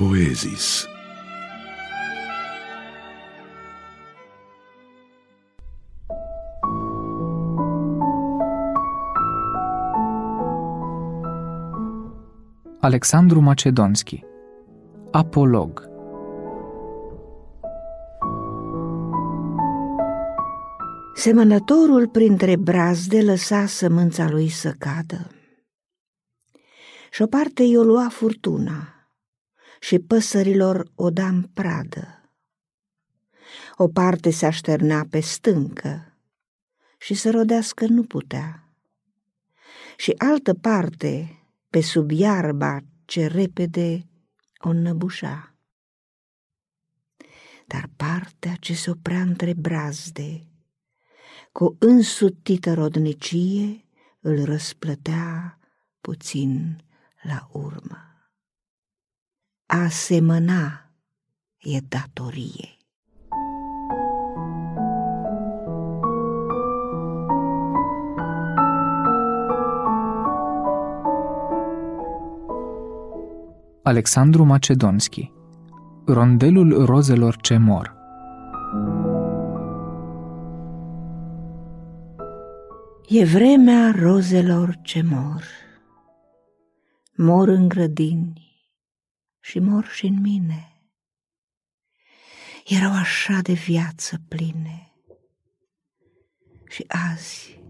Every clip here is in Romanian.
Poezis. Alexandru Macedonski Apolog Semănătorul printre brazde lăsa sămânța lui să cadă. Și o parte i-o lua furtuna și păsărilor o da în pradă. O parte se așternea pe stâncă și să rodească nu putea. Și altă parte pe sub iarba ce repede o năbușa. Dar partea ce se oprea între brazde, cu însutită rodnicie, îl răsplătea puțin la urmă. A semăna e datorie. Alexandru Macedonski Rondelul rozelor ce mor E vremea rozelor ce mor, mor în grădini și mor și în mine. Erau așa de viață pline și azi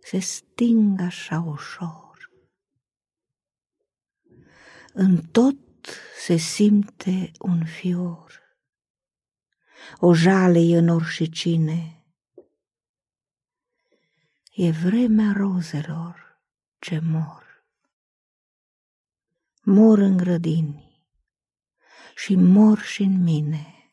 se sting așa ușor. În tot se simte un fior, o jale în orșicine, E vremea rozelor ce mor. Mor în grădini și mor și în mine.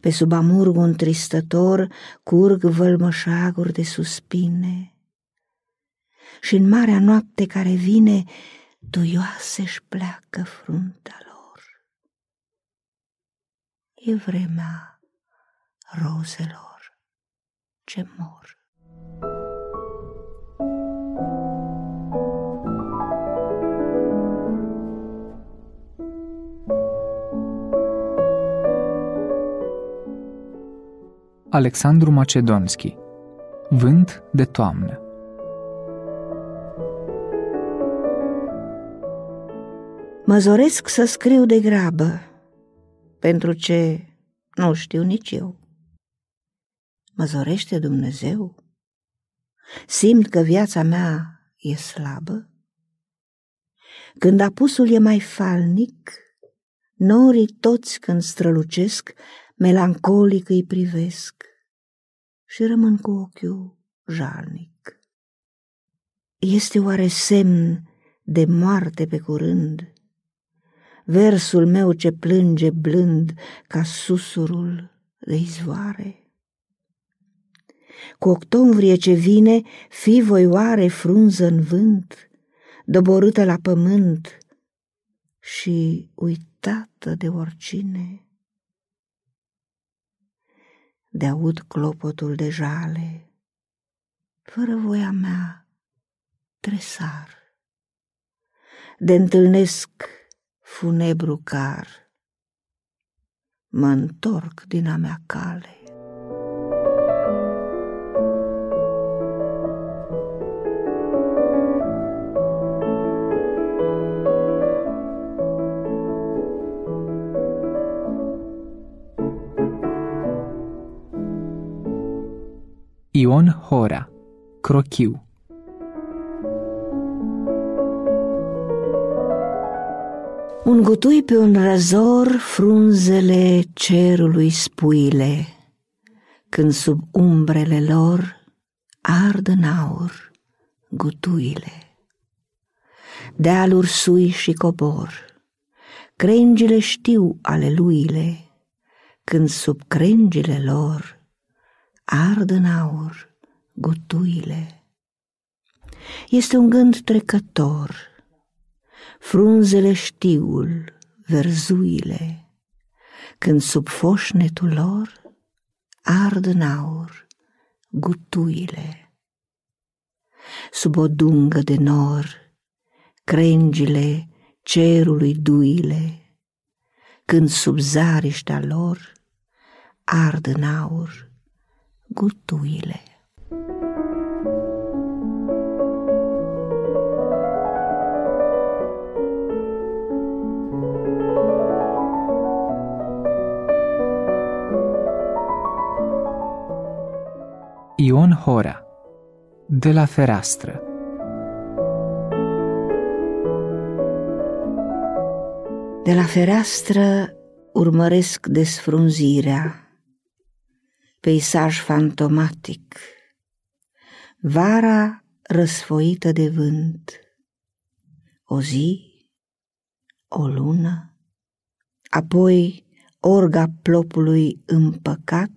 Pe sub amurg un tristător curg vălmășaguri de suspine și în marea noapte care vine duioase-și pleacă fruntea lor. E vremea rozelor ce mor. Alexandru Macedonski Vânt de toamnă Mă zoresc să scriu de grabă, pentru ce nu știu nici eu. Mă zorește Dumnezeu? Simt că viața mea e slabă? Când apusul e mai falnic, norii toți când strălucesc, melancolic îi privesc și rămân cu ochiul jalnic. Este oare semn de moarte pe curând? Versul meu ce plânge blând ca susurul de izvoare? Cu octombrie ce vine, fi voi oare frunză în vânt, doborâtă la pământ și uitată de oricine? De aud clopotul de jale, fără voia mea, tresar, de întâlnesc funebru car, mă întorc din a mea cale. Ion Hora Crochiu Un gutui pe un răzor frunzele cerului spuile, Când sub umbrele lor ard în aur gutuile. Dealuri sui și cobor, crengile știu aleluile, Când sub crengile lor ard în aur gutuile. Este un gând trecător, frunzele știul, verzuile, când sub foșnetul lor ard în aur gutuile. Sub o dungă de nor, crengile cerului duile, când sub zariștea lor ard în aur gutuile. Ion Horea De la fereastră De la fereastră urmăresc desfrunzirea, peisaj fantomatic, vara răsfoită de vânt, o zi, o lună, apoi orga plopului împăcat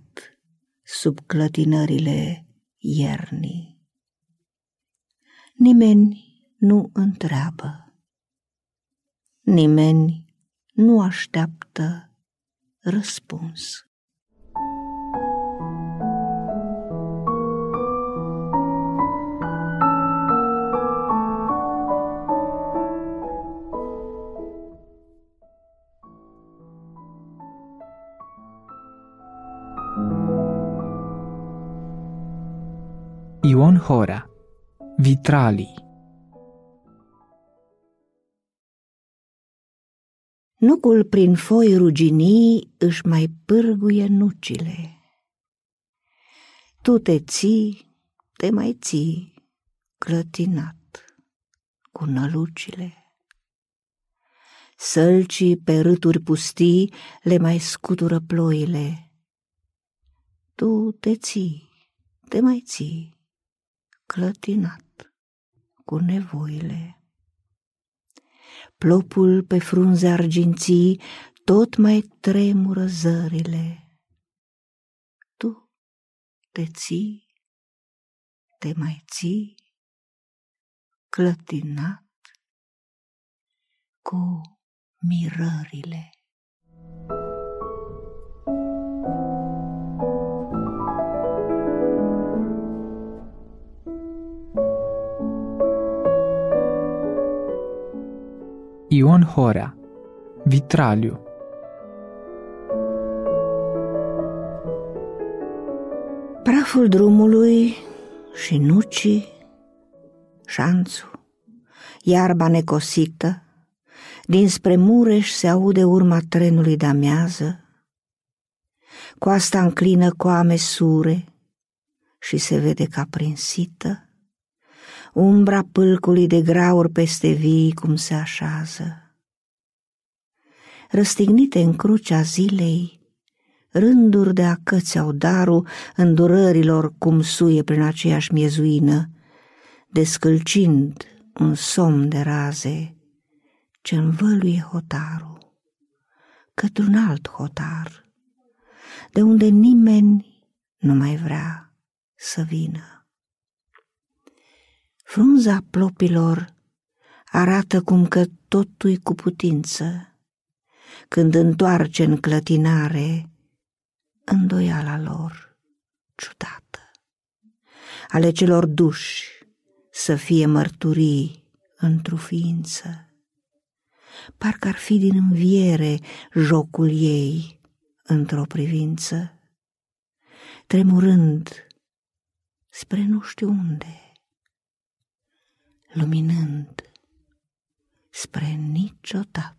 sub clătinările iernii. Nimeni nu întreabă, nimeni nu așteaptă răspuns. Ion Horea Vitralii Nucul prin foi ruginii își mai pârguie nucile. Tu te ții, te mai ții, clătinat cu nălucile. Sălcii pe râturi pustii le mai scutură ploile. Tu te ții, te mai ții, clătinat cu nevoile. Plopul pe frunze arginții tot mai tremură zările. Tu te ții, te mai ții, clătinat cu mirările. Horea Vitraliu Praful drumului și nucii, șanțul, iarba necosită, dinspre Mureș se aude urma trenului de amiază, coasta înclină coame sure și se vede ca prinsită, umbra pâlcului de graur peste vii cum se așează. Răstignite în crucea zilei, rânduri de acăți au darul îndurărilor cum suie prin aceeași miezuină, descălcind un somn de raze. Ce învăluie hotarul către un alt hotar, de unde nimeni nu mai vrea să vină. Frunza plopilor arată cum că totul cu putință, când întoarce în clătinare îndoiala lor ciudată, ale celor duși să fie mărturii într-o ființă. Parcă ar fi din înviere jocul ei într-o privință, tremurând spre nu știu unde luminând spre niciodată.